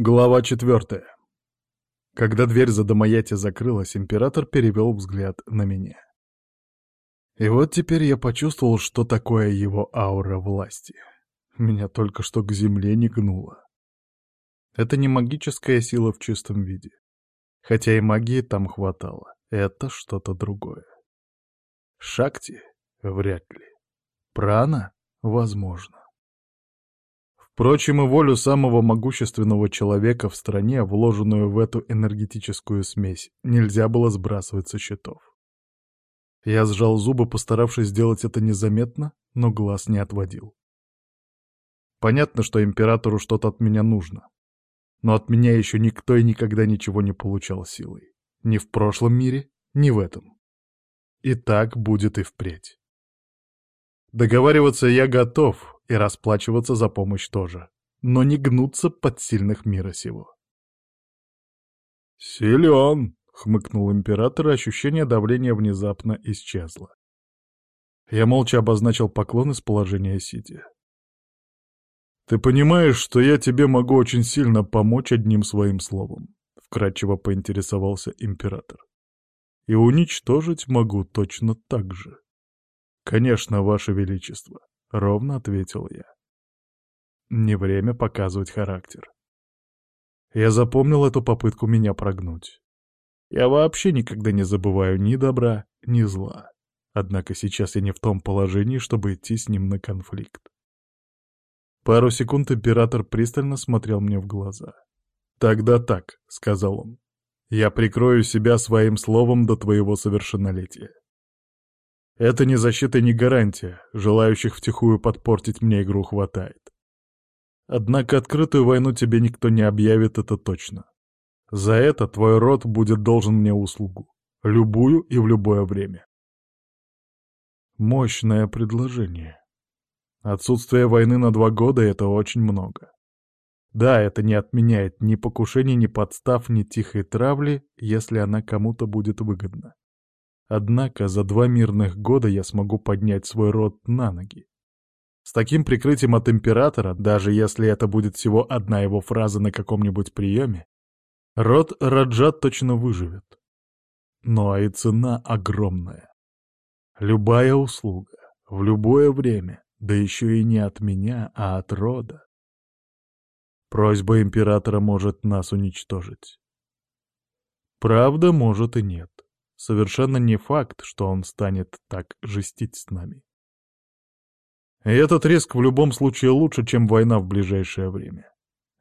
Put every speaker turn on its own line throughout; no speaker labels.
Глава четвертая. Когда дверь за Домаяти закрылась, император перевел взгляд на меня. И вот теперь я почувствовал, что такое его аура власти. Меня только что к земле не гнуло. Это не магическая сила в чистом виде. Хотя и магии там хватало. Это что-то другое. Шакти? Вряд ли. Прана? Возможно. Впрочем, и волю самого могущественного человека в стране, вложенную в эту энергетическую смесь, нельзя было сбрасывать со счетов. Я сжал зубы, постаравшись сделать это незаметно, но глаз не отводил. Понятно, что императору что-то от меня нужно. Но от меня еще никто и никогда ничего не получал силой. Ни в прошлом мире, ни в этом. И так будет и впредь. Договариваться я готов, и расплачиваться за помощь тоже, но не гнуться под сильных мира сего. «Силен!» — хмыкнул император, и ощущение давления внезапно исчезло. Я молча обозначил поклон из положения сидя. «Ты понимаешь, что я тебе могу очень сильно помочь одним своим словом?» — вкратчиво поинтересовался император. «И уничтожить могу точно так же. Конечно, ваше величество. — ровно ответил я. Не время показывать характер. Я запомнил эту попытку меня прогнуть. Я вообще никогда не забываю ни добра, ни зла. Однако сейчас я не в том положении, чтобы идти с ним на конфликт. Пару секунд император пристально смотрел мне в глаза. «Тогда так», — сказал он. «Я прикрою себя своим словом до твоего совершеннолетия. Это не защита, не гарантия. Желающих втихую подпортить мне игру хватает. Однако открытую войну тебе никто не объявит, это точно. За это твой род будет должен мне услугу. Любую и в любое время. Мощное предложение. Отсутствие войны на два года — это очень много. Да, это не отменяет ни покушений, ни подстав, ни тихой травли, если она кому-то будет выгодна. Однако за два мирных года я смогу поднять свой род на ноги. С таким прикрытием от императора, даже если это будет всего одна его фраза на каком-нибудь приеме, род Раджат точно выживет. Но и цена огромная. Любая услуга, в любое время, да еще и не от меня, а от рода. Просьба императора может нас уничтожить. Правда, может и нет. Совершенно не факт, что он станет так жестить с нами. И этот риск в любом случае лучше, чем война в ближайшее время.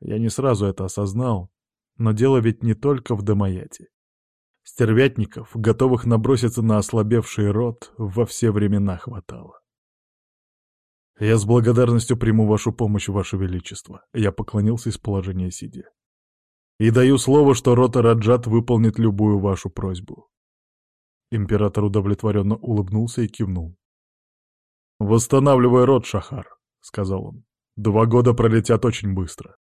Я не сразу это осознал, но дело ведь не только в Домаяте. Стервятников, готовых наброситься на ослабевший род, во все времена хватало. «Я с благодарностью приму вашу помощь, ваше величество», — я поклонился из положения сидя. «И даю слово, что рота Раджат выполнит любую вашу просьбу. Император удовлетворенно улыбнулся и кивнул. «Восстанавливай рот, Шахар», — сказал он. «Два года пролетят очень быстро.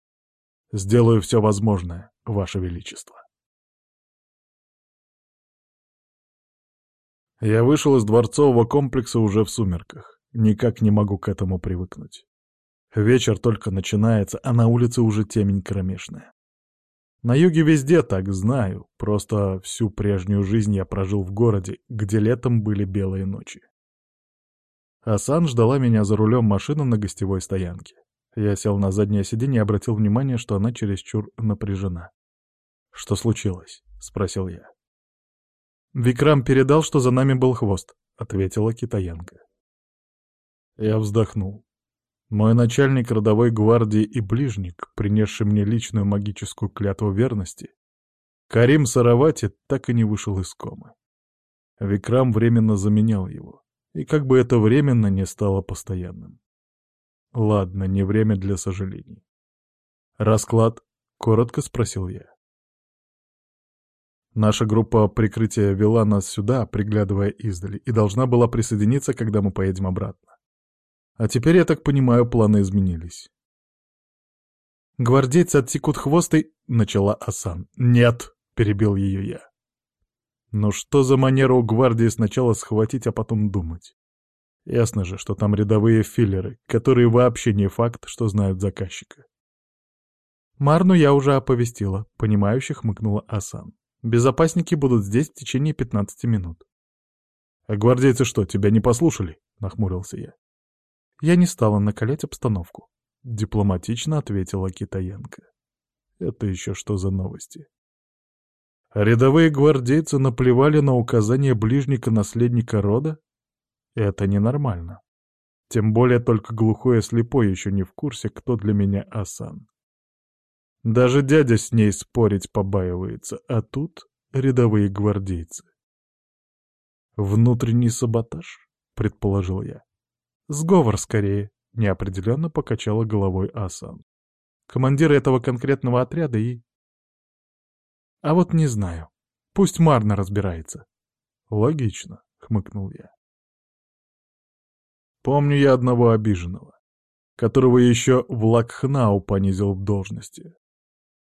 Сделаю все возможное, Ваше Величество». Я вышел из дворцового комплекса уже в сумерках. Никак не могу к этому привыкнуть. Вечер только начинается, а на улице уже темень кромешная. На юге везде так, знаю, просто всю прежнюю жизнь я прожил в городе, где летом были белые ночи. Асан ждала меня за рулем машины на гостевой стоянке. Я сел на заднее сиденье и обратил внимание, что она чересчур напряжена. «Что случилось?» — спросил я. «Викрам передал, что за нами был хвост», — ответила китаянка. Я вздохнул. Мой начальник родовой гвардии и ближник, принесший мне личную магическую клятву верности, Карим Саравати так и не вышел из комы. Викрам временно заменял его, и как бы это временно не стало постоянным. Ладно, не время для сожалений. «Расклад?» — коротко спросил я. Наша группа прикрытия вела нас сюда, приглядывая издали, и должна была присоединиться, когда мы поедем обратно. А теперь, я так понимаю, планы изменились. «Гвардейцы отсекут хвост и...» — начала Асан. «Нет!» — перебил ее я. Ну что за манера у гвардии сначала схватить, а потом думать? Ясно же, что там рядовые филлеры, которые вообще не факт, что знают заказчика. Марну я уже оповестила, понимающе хмыкнула Асан. Безопасники будут здесь в течение 15 минут. «А гвардейцы что, тебя не послушали?» — нахмурился я. Я не стала накалять обстановку. Дипломатично ответила Китаянка. Это еще что за новости? Рядовые гвардейцы наплевали на указания ближника наследника рода? Это ненормально. Тем более только глухой и слепой еще не в курсе, кто для меня Асан. Даже дядя с ней спорить побаивается, а тут рядовые гвардейцы. «Внутренний саботаж?» — предположил я. «Сговор скорее», — неопределенно покачала головой Асан. «Командир этого конкретного отряда и...» «А вот не знаю. Пусть Марна разбирается». «Логично», — хмыкнул я. Помню я одного обиженного, которого еще в Лакхнау понизил в должности.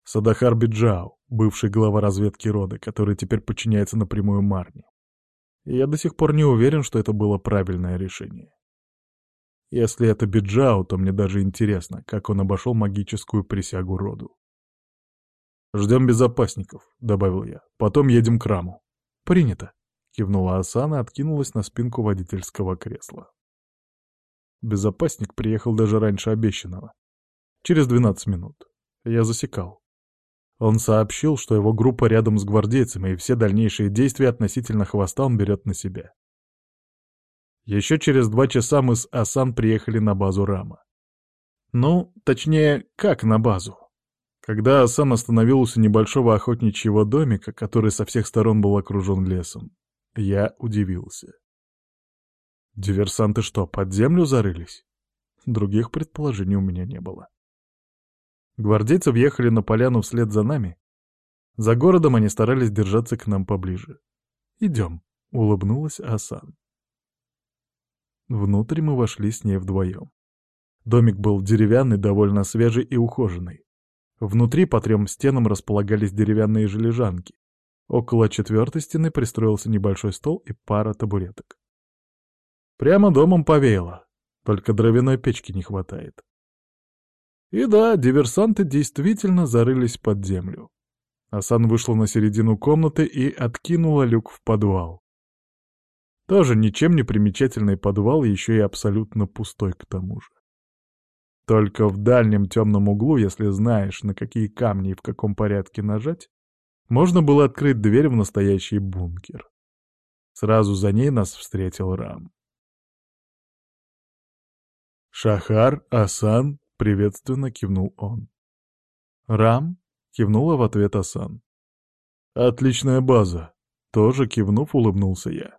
Садахар Биджау, бывший глава разведки рода, который теперь подчиняется напрямую Марне. И я до сих пор не уверен, что это было правильное решение. Если это Биджау, то мне даже интересно, как он обошел магическую присягу роду. «Ждем безопасников», — добавил я. «Потом едем к раму». «Принято», — кивнула Асана откинулась на спинку водительского кресла. Безопасник приехал даже раньше обещанного. Через 12 минут. Я засекал. Он сообщил, что его группа рядом с гвардейцами, и все дальнейшие действия относительно хвоста он берет на себя. Еще через два часа мы с Асан приехали на базу Рама. Ну, точнее, как на базу. Когда Асан остановился у небольшого охотничьего домика, который со всех сторон был окружен лесом, я удивился. Диверсанты что, под землю зарылись? Других предположений у меня не было. Гвардейцы въехали на поляну вслед за нами. За городом они старались держаться к нам поближе. «Идем», — улыбнулась Асан. Внутрь мы вошли с ней вдвоем. Домик был деревянный, довольно свежий и ухоженный. Внутри по трем стенам располагались деревянные же лежанки. Около четвертой стены пристроился небольшой стол и пара табуреток. Прямо домом повеяло, только дровяной печки не хватает. И да, диверсанты действительно зарылись под землю. Асан вышла на середину комнаты и откинула люк в подвал. Тоже ничем не примечательный подвал, еще и абсолютно пустой к тому же. Только в дальнем темном углу, если знаешь, на какие камни и в каком порядке нажать, можно было открыть дверь в настоящий бункер. Сразу за ней нас встретил Рам. Шахар, Асан, — приветственно кивнул он. «Рам?» — кивнула в ответ Асан. «Отличная база!» — тоже кивнув, улыбнулся я.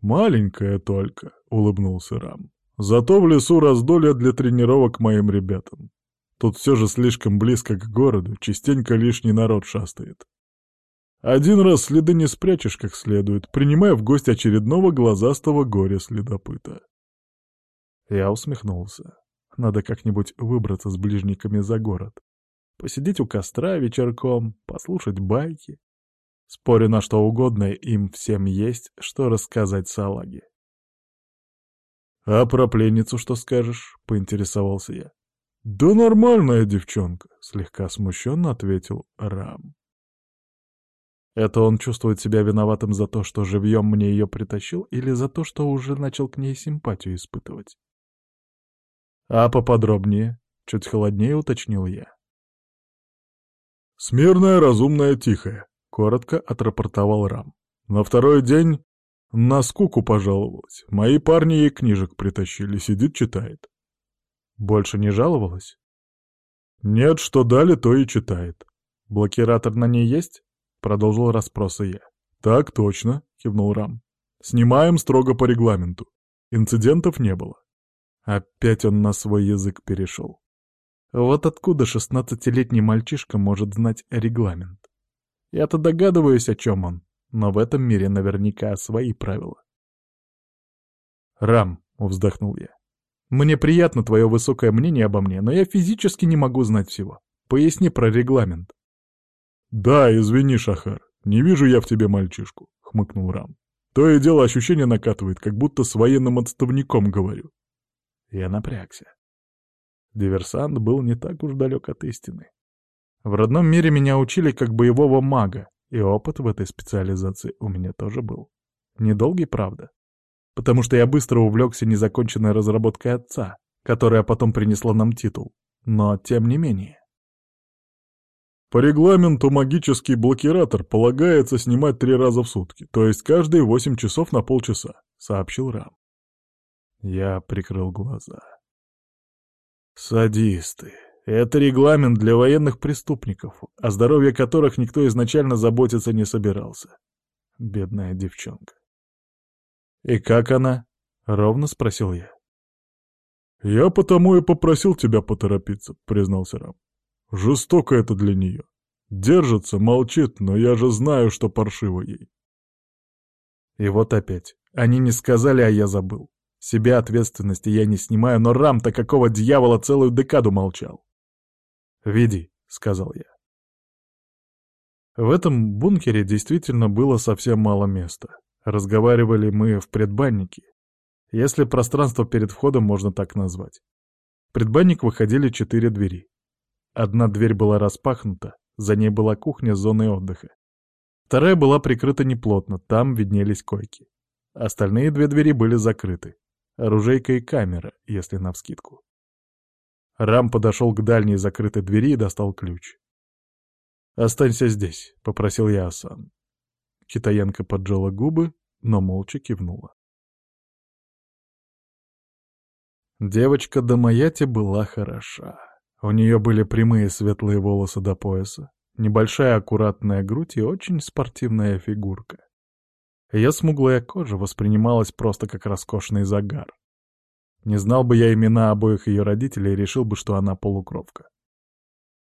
«Маленькая только», — улыбнулся Рам. «Зато в лесу раздолье для тренировок моим ребятам. Тут все же слишком близко к городу, частенько лишний народ шастает. Один раз следы не спрячешь как следует, принимая в гость очередного глазастого горя-следопыта». Я усмехнулся. Надо как-нибудь выбраться с ближниками за город. Посидеть у костра вечерком, послушать байки. Спорю на что угодно, им всем есть, что рассказать салаге. «А про пленницу что скажешь?» — поинтересовался я. «Да нормальная девчонка», — слегка смущенно ответил Рам. Это он чувствует себя виноватым за то, что живьем мне ее притащил, или за то, что уже начал к ней симпатию испытывать? «А поподробнее?» — чуть холоднее уточнил я. «Смирная, разумная, тихая», — коротко отрапортовал Рам. «На второй день на скуку пожаловалась. Мои парни ей книжек притащили, сидит, читает». «Больше не жаловалась?» «Нет, что дали, то и читает». «Блокиратор на ней есть?» — продолжил расспросы я. «Так точно», — кивнул Рам. «Снимаем строго по регламенту. Инцидентов не было». Опять он на свой язык перешел. Вот откуда шестнадцатилетний мальчишка может знать регламент? Я-то догадываюсь, о чем он, но в этом мире наверняка свои правила. «Рам», — вздохнул я, — «мне приятно твое высокое мнение обо мне, но я физически не могу знать всего. Поясни про регламент». «Да, извини, Шахар, не вижу я в тебе мальчишку», — хмыкнул Рам. «То и дело ощущение накатывает, как будто с военным отставником говорю. Я напрягся. Диверсант был не так уж далек от истины. В родном мире меня учили как боевого мага, и опыт в этой специализации у меня тоже был. Недолгий, правда. Потому что я быстро увлекся незаконченной разработкой отца, которая потом принесла нам титул. Но тем не менее. По регламенту магический блокиратор полагается снимать три раза в сутки, то есть каждые восемь часов на полчаса, сообщил Рам. Я прикрыл глаза. Садисты. Это регламент для военных преступников, о здоровье которых никто изначально заботиться не собирался. Бедная девчонка. «И как она?» — ровно спросил я. «Я потому и попросил тебя поторопиться», — признался Рам. «Жестоко это для нее. Держится, молчит, но я же знаю, что паршиво ей». И вот опять. Они не сказали, а я забыл. Себя ответственности я не снимаю, но Рам-то какого дьявола целую декаду молчал. «Веди», — сказал я. В этом бункере действительно было совсем мало места. Разговаривали мы в предбаннике, если пространство перед входом можно так назвать. В предбанник выходили четыре двери. Одна дверь была распахнута, за ней была кухня с зоной отдыха. Вторая была прикрыта неплотно, там виднелись койки. Остальные две двери были закрыты. Оружейка и камера, если навскидку. Рам подошел к дальней закрытой двери и достал ключ. «Останься здесь», — попросил я Асан. Китаянка поджала губы, но молча кивнула. Девочка Дамаяти была хороша. У нее были прямые светлые волосы до пояса, небольшая аккуратная грудь и очень спортивная фигурка. Ее смуглая кожа воспринималась просто как роскошный загар. Не знал бы я имена обоих ее родителей решил бы, что она полукровка.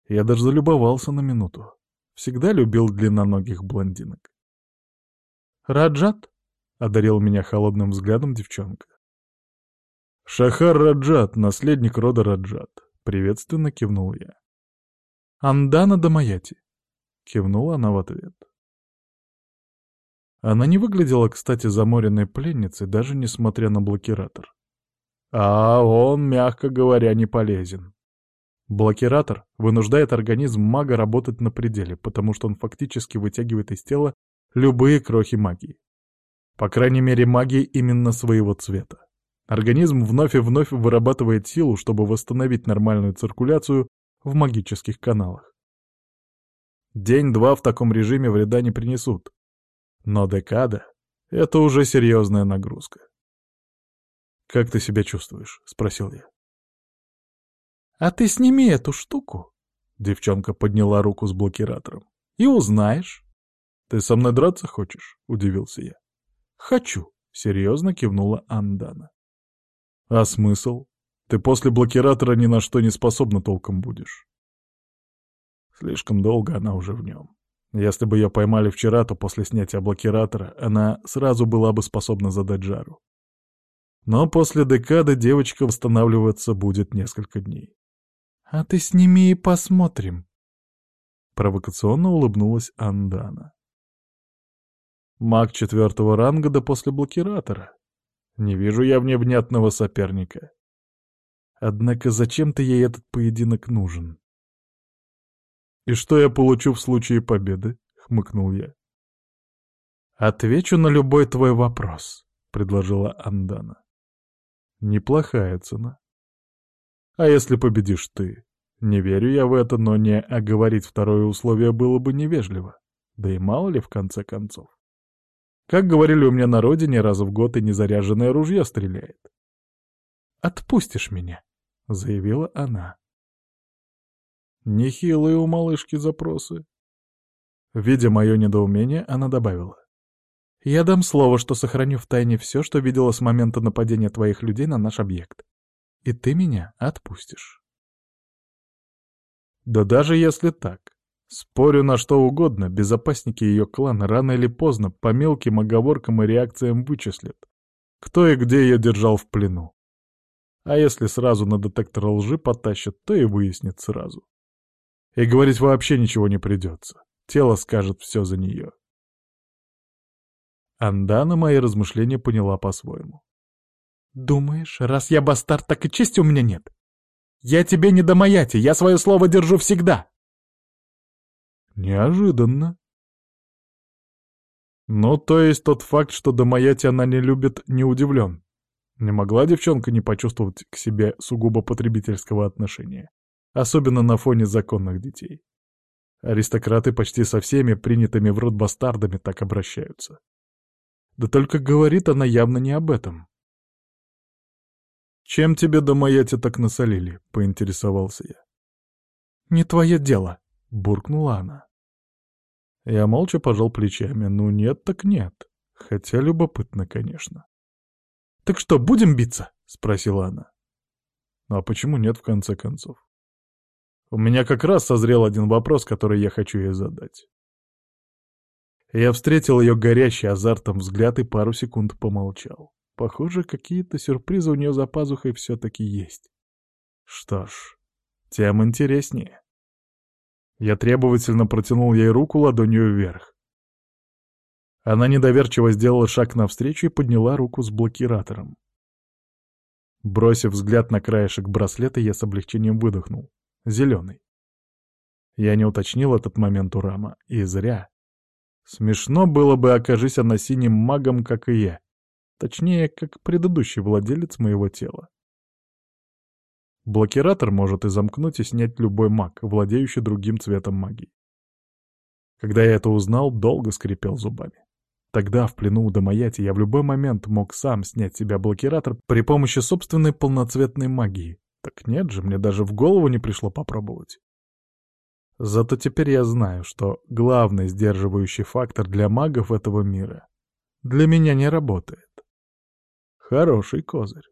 Я даже залюбовался на минуту. Всегда любил длинноногих блондинок. «Раджат?» — одарил меня холодным взглядом девчонка. «Шахар Раджат, наследник рода Раджат», — приветственно кивнул я. «Андана Дамаяти», — кивнула она в ответ. Она не выглядела, кстати, заморенной пленницей, даже несмотря на блокиратор. А он, мягко говоря, не полезен. Блокиратор вынуждает организм мага работать на пределе, потому что он фактически вытягивает из тела любые крохи магии. По крайней мере, магии именно своего цвета. Организм вновь и вновь вырабатывает силу, чтобы восстановить нормальную циркуляцию в магических каналах. День-два в таком режиме вреда не принесут. Но декада — это уже серьезная нагрузка. «Как ты себя чувствуешь?» — спросил я. «А ты сними эту штуку», — девчонка подняла руку с блокиратором, — «и узнаешь». «Ты со мной драться хочешь?» — удивился я. «Хочу», — серьезно кивнула Андана. «А смысл? Ты после блокиратора ни на что не способна толком будешь». Слишком долго она уже в нем. Если бы ее поймали вчера, то после снятия блокиратора она сразу была бы способна задать жару. Но после декады девочка восстанавливаться будет несколько дней. «А ты сними и посмотрим», — провокационно улыбнулась Андана. Маг четвертого ранга да после блокиратора. Не вижу я вневнятного соперника. Однако зачем-то ей этот поединок нужен. «И что я получу в случае победы?» — хмыкнул я. «Отвечу на любой твой вопрос», — предложила Андана. Неплохая цена. А если победишь ты? Не верю я в это, но не оговорить второе условие было бы невежливо. Да и мало ли в конце концов. Как говорили у меня на родине, раз в год и незаряженное ружье стреляет. «Отпустишь меня», — заявила она. Нехилые у малышки запросы. Видя мое недоумение, она добавила. Я дам слово, что сохраню в тайне все, что видела с момента нападения твоих людей на наш объект. И ты меня отпустишь. Да даже если так. Спорю на что угодно, безопасники ее клана рано или поздно по мелким оговоркам и реакциям вычислят, кто и где ее держал в плену. А если сразу на детектор лжи потащат, то и выяснит сразу. И говорить вообще ничего не придется. Тело скажет все за нее. Андана мои размышления поняла по-своему. «Думаешь, раз я бастард, так и чести у меня нет? Я тебе не домаяти, я свое слово держу всегда!» Неожиданно. Ну, то есть тот факт, что домаяти она не любит, не удивлен. Не могла девчонка не почувствовать к себе сугубо потребительского отношения, особенно на фоне законных детей. Аристократы почти со всеми принятыми в род бастардами так обращаются. Да только говорит она явно не об этом. «Чем тебе домаяти так насолили?» — поинтересовался я. «Не твое дело», — буркнула она. Я молча пожал плечами. Ну нет так нет. Хотя любопытно, конечно. «Так что, будем биться?» — спросила она. «Ну а почему нет, в конце концов? У меня как раз созрел один вопрос, который я хочу ей задать». Я встретил ее горящий азартом взгляд и пару секунд помолчал. Похоже, какие-то сюрпризы у нее за пазухой все-таки есть. Что ж, тем интереснее. Я требовательно протянул ей руку ладонью вверх. Она недоверчиво сделала шаг навстречу и подняла руку с блокиратором. Бросив взгляд на краешек браслета, я с облегчением выдохнул. Зеленый. Я не уточнил этот момент у Рама, и зря. Смешно было бы, окажись она синим магом, как и я. Точнее, как предыдущий владелец моего тела. Блокиратор может и замкнуть, и снять любой маг, владеющий другим цветом магии. Когда я это узнал, долго скрипел зубами. Тогда, в плену у Домаяти, я в любой момент мог сам снять себя блокиратор при помощи собственной полноцветной магии. Так нет же, мне даже в голову не пришло попробовать. Зато теперь я знаю, что главный сдерживающий фактор для магов этого мира для меня не работает. Хороший козырь.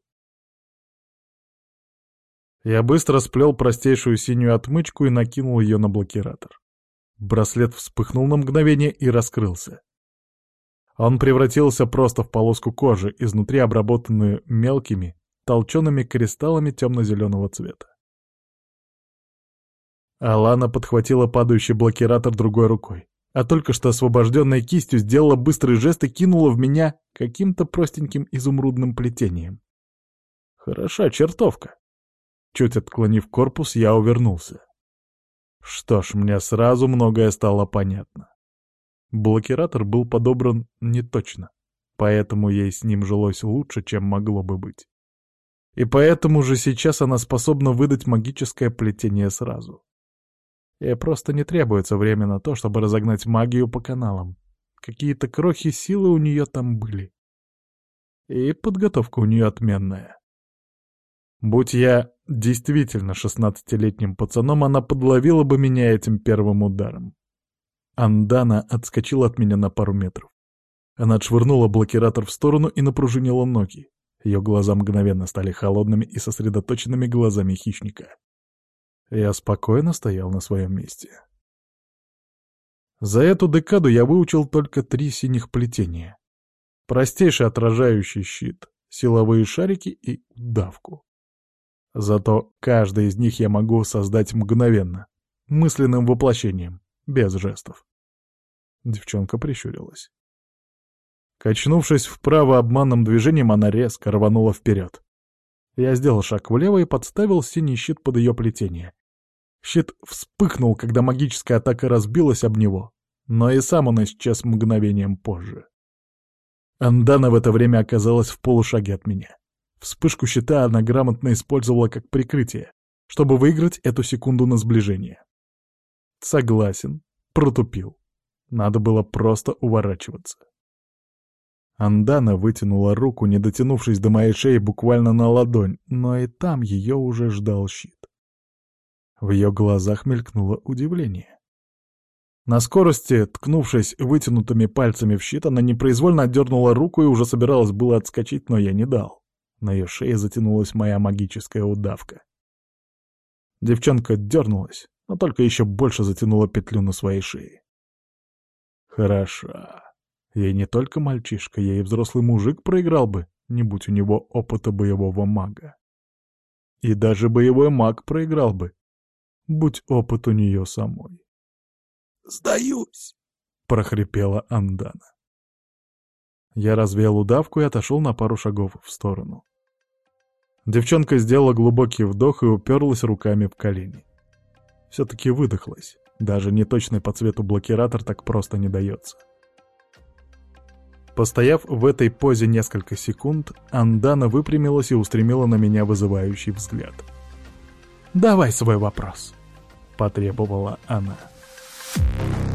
Я быстро сплел простейшую синюю отмычку и накинул ее на блокиратор. Браслет вспыхнул на мгновение и раскрылся. Он превратился просто в полоску кожи, изнутри обработанную мелкими, толчеными кристаллами темно-зеленого цвета. Алана подхватила падающий блокиратор другой рукой, а только что освобожденной кистью сделала быстрый жест и кинула в меня каким-то простеньким изумрудным плетением. Хороша чертовка. Чуть отклонив корпус, я увернулся. Что ж, мне сразу многое стало понятно. Блокиратор был подобран не точно, поэтому ей с ним жилось лучше, чем могло бы быть. И поэтому же сейчас она способна выдать магическое плетение сразу. Ей просто не требуется время на то, чтобы разогнать магию по каналам. Какие-то крохи силы у нее там были. И подготовка у нее отменная. Будь я действительно шестнадцатилетним пацаном, она подловила бы меня этим первым ударом. Андана отскочила от меня на пару метров. Она отшвырнула блокиратор в сторону и напружинила ноги. Ее глаза мгновенно стали холодными и сосредоточенными глазами хищника. Я спокойно стоял на своем месте. За эту декаду я выучил только три синих плетения. Простейший отражающий щит, силовые шарики и давку. Зато каждый из них я могу создать мгновенно, мысленным воплощением без жестов. Девчонка прищурилась. Качнувшись вправо обманным движением, она резко рванула вперед. Я сделал шаг влево и подставил синий щит под ее плетение. Щит вспыхнул, когда магическая атака разбилась об него, но и сам он исчез мгновением позже. Андана в это время оказалась в полушаге от меня. Вспышку щита она грамотно использовала как прикрытие, чтобы выиграть эту секунду на сближение. Согласен, протупил. Надо было просто уворачиваться. Андана вытянула руку, не дотянувшись до моей шеи буквально на ладонь, но и там ее уже ждал щит. В ее глазах мелькнуло удивление. На скорости, ткнувшись вытянутыми пальцами в щит, она непроизвольно отдернула руку и уже собиралась было отскочить, но я не дал. На ее шее затянулась моя магическая удавка. Девчонка дернулась, но только еще больше затянула петлю на своей шее. Хороша. Ей не только мальчишка, ей и взрослый мужик проиграл бы, не будь у него опыта боевого мага. И даже боевой маг проиграл бы, будь опыт у нее самой. «Сдаюсь!» — прохрипела Андана. Я развеял удавку и отошел на пару шагов в сторону. Девчонка сделала глубокий вдох и уперлась руками в колени. Все-таки выдохлась. Даже неточный по цвету блокиратор так просто не дается. Постояв в этой позе несколько секунд, Андана выпрямилась и устремила на меня вызывающий взгляд. «Давай свой вопрос», — потребовала она. Thank